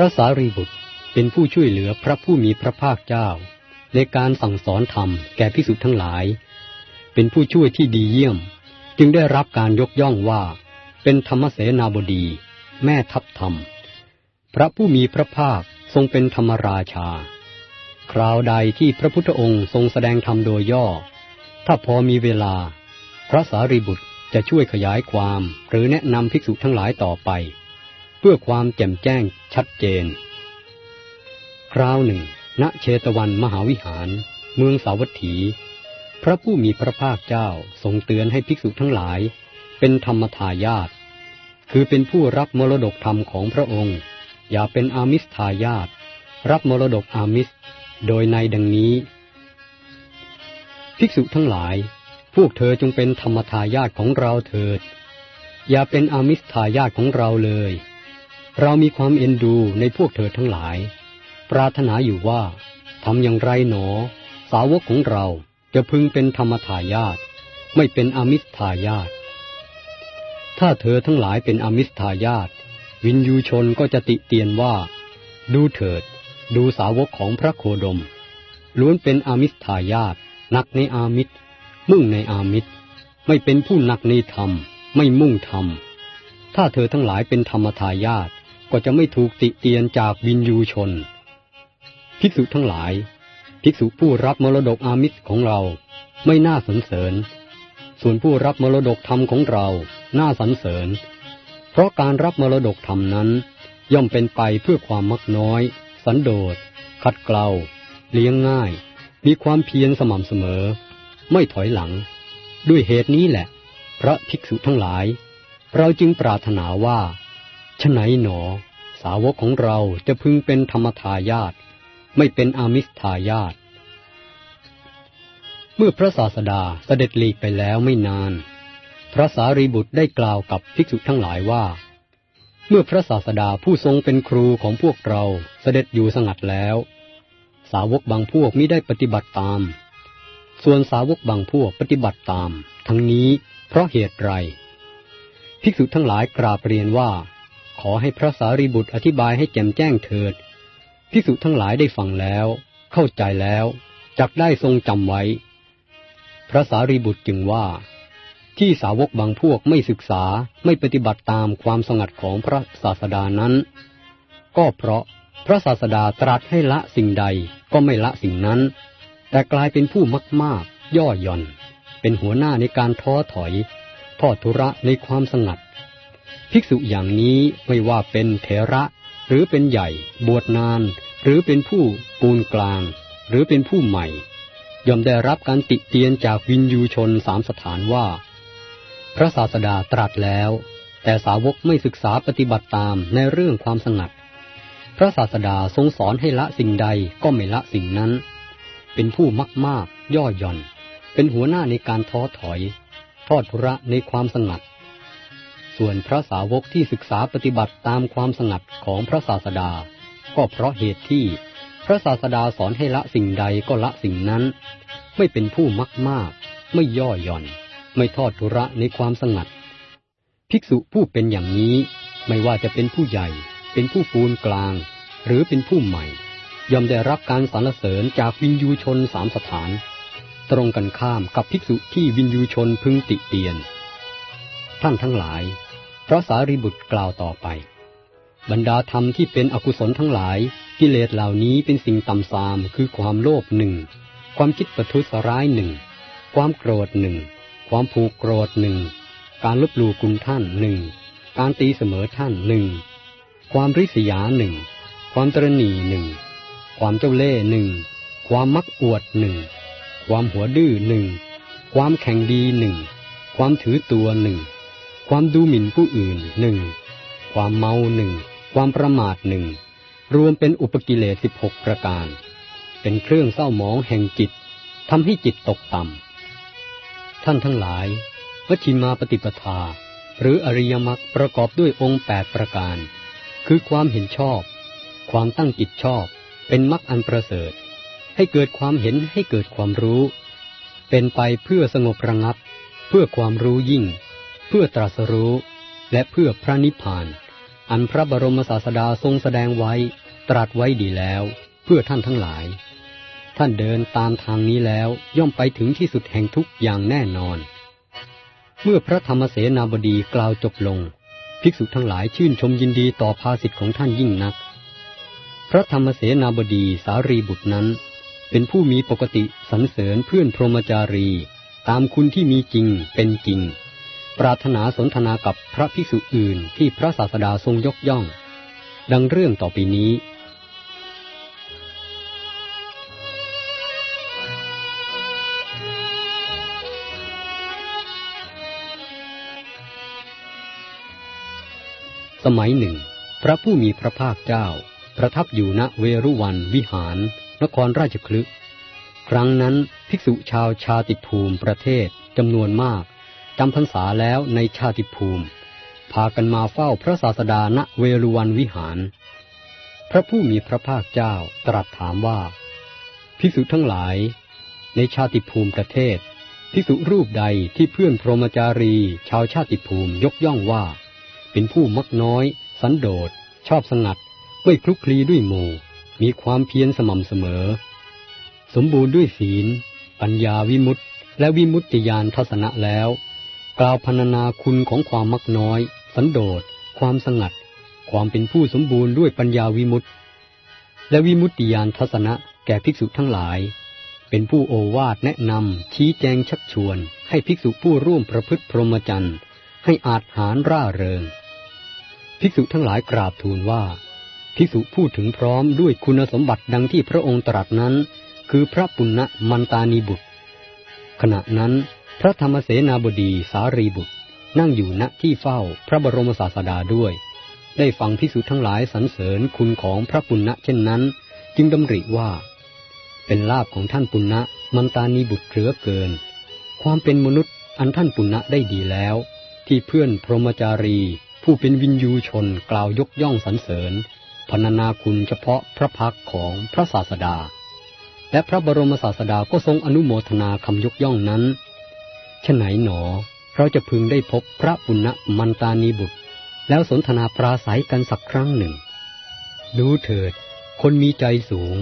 ระสารีบุตรเป็นผู้ช่วยเหลือพระผู้มีพระภาคเจ้า ในการสั่งสอนธรรมแก่พิสุทั้งหลาย เป็นผู้ช่วยที่ดีเยี่ยม จึงได้รับการยกย่องว่า เป็นธรรมเสนาบดี แม่ทัพธรรม พระผู้มีพระภาคทรงเป็นธรรมราชา คราวใดที่พระพุทธองค์ทรงแสดงธรรมโดยย่อ ถ้าพอมีเวลา พระสารีบุตรจะช่วยขยายความหรือแนะนำภิกษุทั้งหลายต่อไป เพื่อความแจ่มแจ้งชัดเจน คราวหนึ่ง ณเชตวันมหาวิหาร เมืองสาวัตถี พระผู้มีพระภาคเจ้าทรงเตือนให้ภิกษุทั้งหลาย เป็นธรรมทายาทคือเป็นผู้รับมรดกธรรมของพระองค์ อย่าเป็นอามิสทายาทรับมรดกอามิส โดยในดังนี้ ภิกษุทั้งหลาย พวกเธอจงเป็นธรรมทายาทของเราเถิด อย่าเป็นอามิสทายาทของเราเลย เรามีความเอ็นดูในพวกเธอทั้งหลาย ปรารถนาอยู่ว่าทำอย่างไรหนอ สาวกของเราจะพึงเป็นธรรมทายาทไม่เป็นอมิสทายาทถ้าเธอทั้งหลายเป็นอมิสทายาทวินยูชนก็จะติเตียนว่า ดูเถิด ดูสาวกของพระโคดม ล้วนเป็นอามิสทายาทนักในอามิสมุ่งในอามิตรไม่เป็นผู้หนักในธรรม ไม่มุ่งธรรม ถ้าเธอทั้งหลายเป็นธรรมทายาท ก็จะไม่ถูกติเตียนจากวินยูชน ภิกษุทั้งหลาย ภิกษุผู้รับมรดกอามิตรของเราไม่น่าสรรเสริญ ส่วนผู้รับมรดกธรรมของเราน่าสรรเสริญ เพราะการรับมรดกธรรมนั้น ย่อมเป็นไปเพื่อความมักน้อย สันโดษ ขัดเกลาเลี้ยงง่าย มีความเพียรสม่ำเสมอ ไม่ถอยหลัง ด้วยเหตุนี้แหละ พระภิกษุทั้งหลาย เราจึงปรารถนาว่า ฉไหนหนอ สาวกของเราจะพึงเป็นธรรมทายาทไม่เป็นอามิสทายาทเมื่อพระศาสดาเสด็จหลีกไปแล้วไม่นาน พระสารีบุตรได้กล่าวกับภิกษุทั้งหลายว่า เมื่อพระศาสดาผู้ทรงเป็นครูของพวกเราเสด็จอยู่สงัดแล้ว สาวกบางพวกไมิได้ปฏิบัติตาม ส่วนสาวกบางพวกปฏิบัติตาม ทั้งนี้เพราะเหตุไรภิกษุทั้งหลายกราบเรียนว่า ขอให้พระสารีบุตรอธิบายให้แจ่มแจ้งเถิดภิกษุทั้งหลายได้ฟังแล้ว เข้าใจแล้วจักได้ทรงจำไว้ พระสารีบุตรจึงว่า ที่สาวกบางพวกไม่ศึกษาไม่ปฏิบัติตามความสงัดของพระศาสดานั้น ก็เพราะพระศาสดาตรัสให้ละสิ่งใดก็ไม่ละสิ่งนั้น แต่กลายเป็นผู้มากมากย่อหย่อน เป็นหัวหน้าในการท้อถอยทอดทุระในความสงัด ภิกษุอย่างนี้ไม่ว่าเป็นเถระ หรือเป็นใหญ่ บวชนาน หรือเป็นผู้ปูนกลาง หรือเป็นผู้ใหม่ย่อมได้รับการติเตียนจากวินยูชนสามสถานว่า พระศาสดาตรัสแล้ว แต่สาวกไม่ศึกษาปฏิบัติตามในเรื่องความสงัด พระศาสดาทรงสอนให้ละสิ่งใดก็ไม่ละสิ่งนั้น เป็นผู้มากมากย่อหย่อน เป็นหัวหน้าในการท้อถอย ทอดทุระในความสงัด ส่วนพระสาวกที่ศึกษาปฏิบัติตามความสงัดของพระศาสดา ก็เพราะเหตุที่พระศาสดาสอนให้ละสิ่งใดก็ละสิ่งนั้น ไม่เป็นผู้มากมาก ไม่ย่อหย่อน ไม่ทอดทุระในความสงัด ภิกษุผู้เป็นอย่างนี้ไม่ว่าจะเป็นผู้ใหญ่ เป็นผู้ปูนกลาง หรือเป็นผู้ใหม่ ย่อมได้รับการสรรเสริญจากวินยูชนสามสถาน ตรงกันข้ามกับภิกษุที่วินยูชนพึงติเตียน ท่านทั้งหลาย พระสารีบุตรกล่าวต่อไป บรรดาธรรมที่เป็นอกุศลทั้งหลาย กิเลสเหล่านี้เป็นสิ่งต่ำทรามคือความโลภหนึ่งความคิดประทุษร้ายหนึ่งความโกรธหนึ่งความผูกโกรธหนึ่งการลบหลู่คุณท่านหนึ่งการตีเสมอท่านหนึ่งความริษยาหนึ่งความตรณีหนึ่งความเจ้าเล่ห์หนึ่งความมักอวดหนึ่งความหัวดื้อหนึ่งความแข่งดีหนึ่งความถือตัวหนึ่ง ความดูหมิ่นผู้อื่นหนึ่งความเมาหนึ่งความประมาทหนึ่งรวมเป็นอุปกิเลสสิบหกประการ เป็นเครื่องเศร้าหมองแห่งจิตทำให้จิตตกต่ำท่านทั้งหลายวชิมาปฏิปทา หรืออริยมรรคประกอบด้วยองค์แปดประการ คือความเห็นชอบ ความตั้งจิตชอบ เป็นมรรคอันประเสริฐ ให้เกิดความเห็นให้เกิดความรู้ เป็นไปเพื่อสงบระงับ เพื่อความรู้ยิ่ง เพื่อตรัสรู้และเพื่อพระนิพพาน อันพระบรมศาสดาทรงแสดงไว้ตรัสไว้ดีแล้ว เพื่อท่านทั้งหลาย ท่านเดินตามทางนี้แล้วย่อมไปถึงที่สุดแห่งทุกอย่างแน่นอน เมื่อพระธรรมเสนาบดีกล่าวจบลง ภิกษุทั้งหลายชื่นชมยินดีต่อภาสิทธิ์ของท่านยิ่งนัก พระธรรมเสนาบดีสารีบุตรนั้น เป็นผู้มีปกติสรรเสริญเพื่อนพรหมจารี ตามคุณที่มีจริงเป็นจริง ปรารถนาสนทนากับพระภิกษุอื่นที่พระศาสดาทรงยกย่อง ดังเรื่องต่อไปนี้ สมัยหนึ่ง พระผู้มีพระภาคเจ้า ประทับอยู่ณเวรุวันวิหาร นครราชคลึครั้งนั้นภิกษุชาวชาติภูมิประเทศจำนวนมาก จำพรรษาแล้วในชาติภูมิ พากันมาเฝ้าพระศาสดาณเวรุวันวิหาร พระผู้มีพระภาคเจ้าตรัสถามว่า ภิกษุทั้งหลาย ในชาติภูมิประเทศ ภิกษุรูปใดที่เพื่อนพรหมจารี ชาวชาติภูมิยกย่องว่า เป็นผู้มักน้อย สันโดษ ชอบสงัด ไม่คลุกคลีด้วยหมู่ มีความเพียรสม่ำเสมอ สมบูรณ์ด้วยศีล ปัญญาวิมุตติและวิมุตติญาณทัศนะแล้ว กล่าวพรรณนาคุณของความมักน้อย สันโดษ ความสงัด ความเป็นผู้สมบูรณ์ด้วยปัญญาวิมุตติ และวิมุตติญาณทัศนะแก่ภิกษุทั้งหลาย เป็นผู้โอวาทแนะนำชี้แจงชักชวน ให้ภิกษุผู้ร่วมประพฤติพรหมจรรย์ให้อาจหารร่าเริง ภิกษุทั้งหลายกราบทูลว่า ภิกษุพูดถึงพร้อมด้วยคุณสมบัติดังที่พระองค์ตรัสนั้น คือพระปุณณมันตานีบุตร ขณะนั้น พระธรรมเสนาบดีสารีบุตร นั่งอยู่ณที่เฝ้าพระบรมศาสดาด้วย ได้ฟังภิกษุทั้งหลายสรรเสริญคุณของพระปุณณะเช่นนั้น จึงดำริว่า เป็นลาภของท่านปุณณะมันตานีบุตรเหลือเกิน ความเป็นมนุษย์อันท่านปุณณะได้ดีแล้ว ที่เพื่อนพรหมจารี ผู้เป็นวินยูชนกล่าวยกย่องสรรเสริญพรรณนาคุณเฉพาะพระพักของพระศาสดา และพระบรมศาสดาก็ทรงอนุโมทนาคำยกย่องนั้น ฉไหนหนอ เราจะพึงได้พบพระปุณณมันตานีบุตร แล้วสนทนาปราศัยกันสักครั้งหนึ่ง ดูเถิด คนมีใจสูง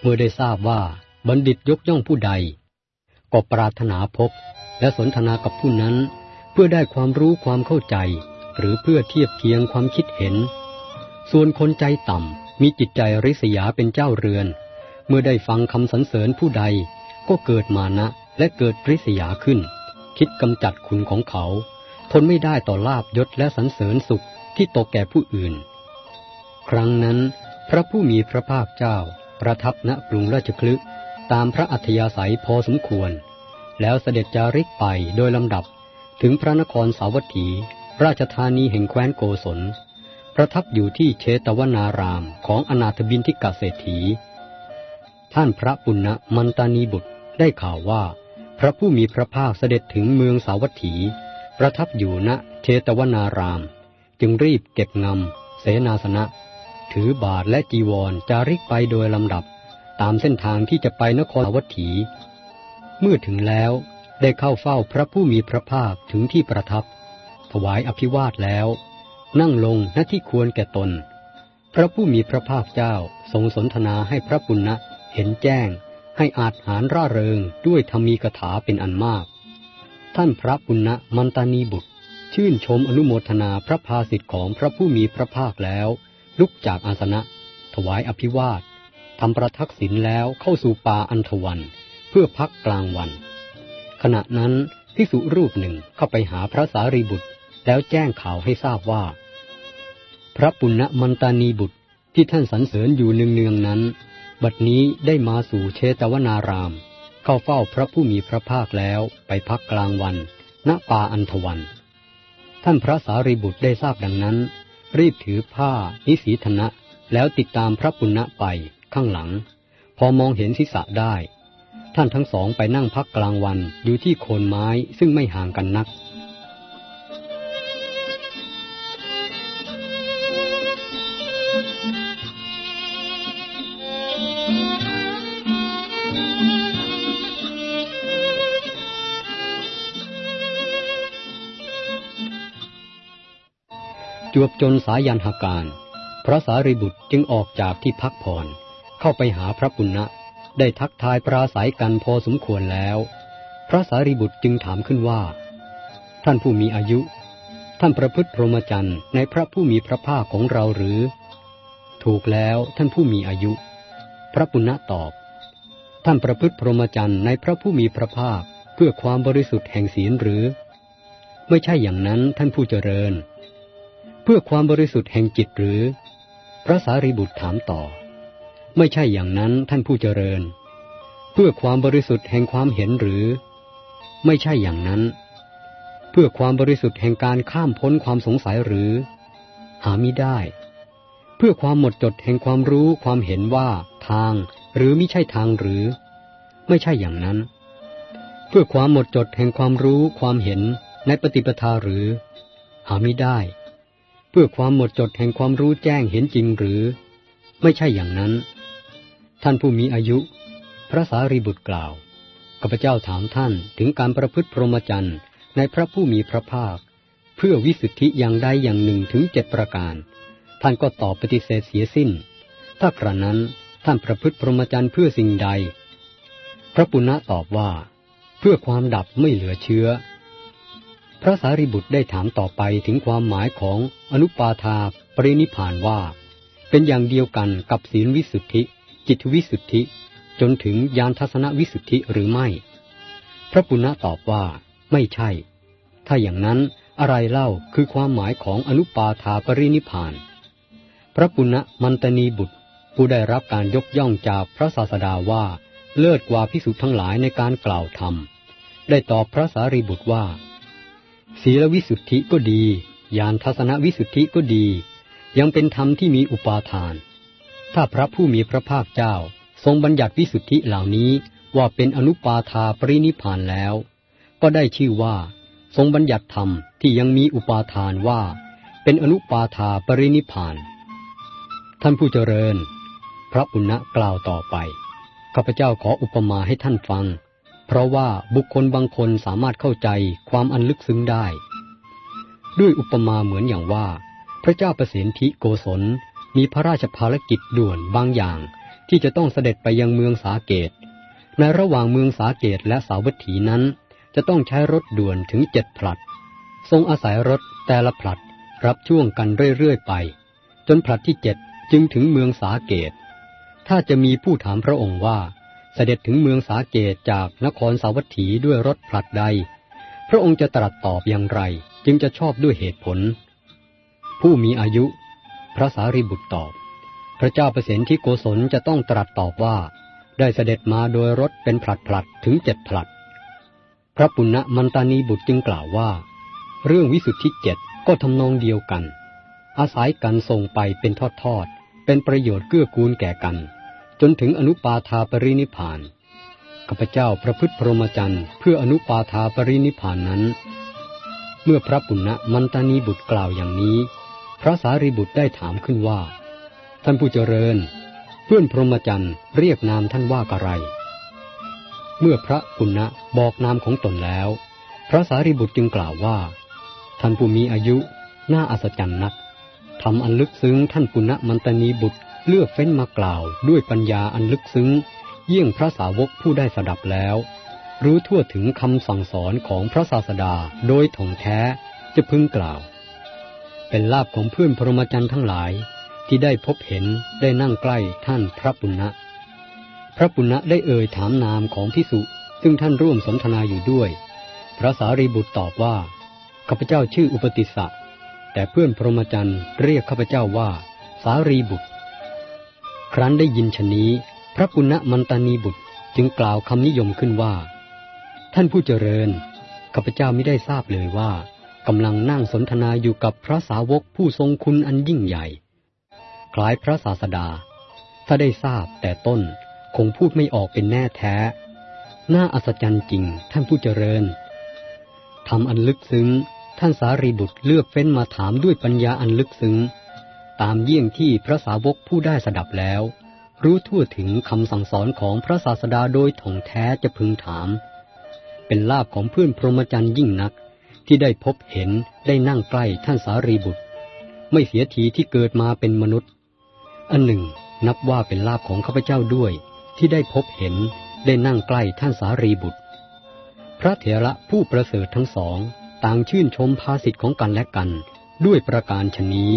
เมื่อได้ทราบว่าบัณฑิตยกย่องผู้ใด ก็ปรารถนาพบและสนทนากับผู้นั้น เพื่อได้ความรู้ความเข้าใจ หรือเพื่อเทียบเคียงความคิดเห็น ส่วนคนใจต่ำมีจิตใจริษยาเป็นเจ้าเรือน เมื่อได้ฟังคำสรรเสริญผู้ใด ก็เกิดมานะและเกิดริษยาขึ้น คิดกำจัดคุณของเขา ทนไม่ได้ต่อลาบยศและสรรเสริญสุขที่ตกแก่ผู้อื่น ครั้งนั้นพระผู้มีพระภาคเจ้า ประทับณกรุงราชคลึตามพระอัธยาศัยพอสมควร แล้วเสด็จจาริกไปโดยลำดับถึงพระนครสาวัตถี ราชธานีแห่งแคว้นโกศล ประทับอยู่ที่เชตวนารามของอนาถบินทิกาเศรษฐี ท่านพระปุณณมันตานีบุตรได้ข่าวว่า พระผู้มีพระภาคเสด็จถึงเมืองสาวัตถี ประทับอยู่ณเชตวนาราม จึงรีบเก็บงำเสนาสนะ ถือบาทและจีวรจาริกไปโดยลำดับ ตามเส้นทางที่จะไปนครสาวัตถี เมื่อถึงแล้วได้เข้าเฝ้าพระผู้มีพระภาคถึงที่ประทับ ถวายอภิวาทแล้ว นั่งลงณที่ควรแก่ตน พระผู้มีพระภาคเจ้าทรงสนทนาให้พระปุณณะเห็นแจ้ง ให้อาจหารร่าเริงด้วยธรรมีกถาเป็นอันมาก ท่านพระปุณณมันตานีบุตร ชื่นชมอนุโมทนาพระภาสิทธิ์ของพระผู้มีพระภาคแล้ว ลุกจากอาสนะ ถวายอภิวาททำประทักษิณแล้วเข้าสู่ป่าอันทวัน เพื่อพักกลางวัน ขณะนั้นภิกษุรูปหนึ่งเข้าไปหาพระสารีบุตร แล้วแจ้งข่าวให้ทราบว่า พระปุณณมันตานีบุตรที่ท่านสรรเสริญอยู่เนืองๆนั้น บัดนี้ได้มาสู่เชตวนาราม เข้าเฝ้าพระผู้มีพระภาคแล้วไปพักกลางวัน ณป่าอันทวัน ท่านพระสารีบุตรได้ทราบดังนั้น รีบถือผ้านิสีธนะ แล้วติดตามพระปุณณะไปข้างหลัง พอมองเห็นศีรษะได้ ท่านทั้งสองไปนั่งพักกลางวันอยู่ที่โคนไม้ซึ่งไม่ห่างกันนัก วบจนสายันหาการ พระสารีบุตรจึงออกจากที่พักผ่อนเข้าไปหาพระปุณณะได้ทักทายปราศัยกันพอสมควรแล้ว พระสารีบุตรจึงถามขึ้นว่า ท่านผู้มีอายุ ท่านประพฤติพรหมจรรย์ในพระผู้มีพระภาคของเราหรือ ถูกแล้วท่านผู้มีอายุ พระปุณณะตอบ ท่านประพฤติพรหมจรรย์ในพระผู้มีพระภาคเพื่อความบริสุทธิ์แห่งศีลหรือ ไม่ใช่อย่างนั้นท่านผู้เจริญ พื่อความบริสุทธิ์แห่งจิตหรือ พระสารีบุตรถามต่อ ไม่ใช่อย่างนั้นท่านผู้เจริญ เพื่อความบริสุทธิ์แห่งความเห็นหรือ ไม่ใช่อย่างนั้น เพื่อความบริสุทธิ์แห่งการข้ามพ้นความสงสัยหรือ หามิได้ เพื่อความหมดจดแห่งความรู้ความเห็นว่าทางหรือไม่ใช่ทางหรือ ไม่ใช่อย่างนั้น เพื่อความหมดจดแห่งความรู้ความเห็นในปฏิปทาหรือ หาไม่ได้ เพื่อความหมดจดแห่งความรู้แจ้งเห็นจริงหรือ ไม่ใช่อย่างนั้น ท่านผู้มีอายุ พระสารีบุตรกล่าวข้าพเจ้าถามท่านถึงการประพฤติพรหมจรรย์ในพระผู้มีพระภาค เพื่อวิสุทธิอย่างใดอย่างหนึ่งถึงเจ็ดประการ ท่านก็ตอบปฏิเสธเสียสิ้น ถ้ากระนั้นท่านประพฤติพรหมจรรย์เพื่อสิ่งใด พระปุณณะตอบว่า เพื่อความดับไม่เหลือเชื้อ พระสารีบุตรได้ถามต่อไปถึงความหมายของอนุปาทาปรินิพานว่า เป็นอย่างเดียวกันกับศีลวิสุทธิ จิตวิสุทธิ จนถึงยานทัศนวิสุทธิหรือไม่ พระปุณณะตอบว่า ไม่ใช่ ถ้าอย่างนั้นอะไรเล่าคือความหมายของอนุปาทาปรินิพาน พระปุณณะมันตนีบุตร ผู้ได้รับการยกย่องจากพระศาสดาว่า เลิศกว่าพิสุทั้งหลายในการกล่าวธรรมได้ตอบพระสารีบุตรว่า ศีลวิสุทธิก็ดีญาณทัศนวิสุทธิก็ดี ยังเป็นธรรมที่มีอุปาทาน ถ้าพระผู้มีพระภาคเจ้าทรงบัญญัติวิสุทธิเหล่านี้ว่าเป็นอนุปาทาปรินิพานแล้ว ก็ได้ชื่อว่า ทรงบัญญัติธรรมที่ยังมีอุปาทานว่า เป็นอนุปาทาปรินิพาน ท่านผู้เจริญ พระปุณณะกล่าวต่อไปข้าพเจ้าขออุปมาให้ท่านฟัง เพราะว่าบุคคลบางคนสามารถเข้าใจความอันลึกซึ้งได้ ด้วยอุปมาเหมือนอย่างว่า พระเจ้าประสิทธิโกศลมีพระราชภารกิจด่วนบางอย่าง ที่จะต้องเสด็จไปยังเมืองสาเกต ในระหว่างเมืองสาเกตและสาวัตถีนั้น จะต้องใช้รถด่วนถึงเจ็ดผลัด ทรงอาศัยรถแต่ละผลัดรับช่วงกันเรื่อยๆไป จนผลัดที่เจ็ดจึงถึงเมืองสาเกต ถ้าจะมีผู้ถามพระองค์ว่า เสด็จถึงเมืองสาเกตจากนครสาวัตถีด้วยรถผลัดใด พระองค์จะตรัสตอบอย่างไร จึงจะชอบด้วยเหตุผล ผู้มีอายุ พระสารีบุตรตอบ พระเจ้าเปรตที่โกศลจะต้องตรัสตอบว่า ได้เสด็จมาโดยรถเป็นผลัดผลัดถึงเจ็ดผลัด พระปุณณมันตานีบุตรจึงกล่าวว่า เรื่องวิสุทธิเจ็ดก็ทำนองเดียวกัน อาศัยกันส่งไปเป็นทอดๆเป็นประโยชน์เกื้อกูลแก่กัน จนถึงอนุปาทาปรินิพานข้าพเจ้าประพฤติพรหมจรรย์เพื่ออนุปาทาปรินิพานนั้น เมื่อพระปุณณมันตานีบุตรกล่าวอย่างนี้ พระสารีบุตรได้ถามขึ้นว่า ท่านผู้เจริญ เพื่อนพรหมจรรย์เรียกนามท่านว่าอะไร เมื่อพระปุณณะบอกนามของตนแล้ว พระสารีบุตรจึงกล่าวว่า ท่านผู้มีอายุน่าอัศจรรย์นักทำอันลึกซึ้งท่านปุณณมันตานีบุตร เลือกเฟ้นมากล่าวด้วยปัญญาอันลึกซึ้ง เยี่ยงพระสาวกผู้ได้สดับแล้ว รู้ทั่วถึงคำสั่งสอนของพระศาสดาโดยถ่องแท้จะพึงกล่าว เป็นลาภของเพื่อนพรหมจรรย์ทั้งหลายที่ได้พบเห็นได้นั่งใกล้ท่านพระปุณณะ พระปุณณะได้เอ่ยถามนามของพิสุซึ่งท่านร่วมสนทนาอยู่ด้วย พระสารีบุตรตอบว่าข้าพเจ้าชื่ออุปติสสะแต่เพื่อนพรหมจรรย์เรียกข้าพเจ้าว่า สารีบุตร รั้นได้ยินชนี้ พระปุณณมันตานีบุตรจึงกล่าวคำนิยมขึ้นว่า ท่านผู้เจริญข้าพเจ้าไม่ได้ทราบเลยว่ากำลังนั่งสนทนาอยู่กับพระสาวกผู้ทรงคุณอันยิ่งใหญ่ คล้ายพระศาสดา ถ้าได้ทราบแต่ต้นคงพูดไม่ออกเป็นแน่แท้ น่าอัศจรรย์จริงท่านผู้เจริญทำอันลึกซึ้ง ท่านสารีบุตรเลือกเฟ้นมาถามด้วยปัญญาอันลึกซึ้ง ตามเยี่ยงที่พระสาวกผู้ได้สดับแล้ว รู้ทั่วถึงคำสั่งสอนของพระศาสดาโดยถ่องแท้จะพึงถาม เป็นลาภของเพื่อนพรหมจรรย์ยิ่งนัก ที่ได้พบเห็นได้นั่งใกล้ท่านสารีบุตร ไม่เสียทีที่เกิดมาเป็นมนุษย์ อันหนึ่ง นับว่าเป็นลาภของข้าพเจ้าด้วย ที่ได้พบเห็นได้นั่งใกล้ท่านสารีบุตร พระเถระผู้ประเสริฐทั้งสอง ต่างชื่นชมภาสิทธิ์ของกันและกัน ด้วยประการชนนี้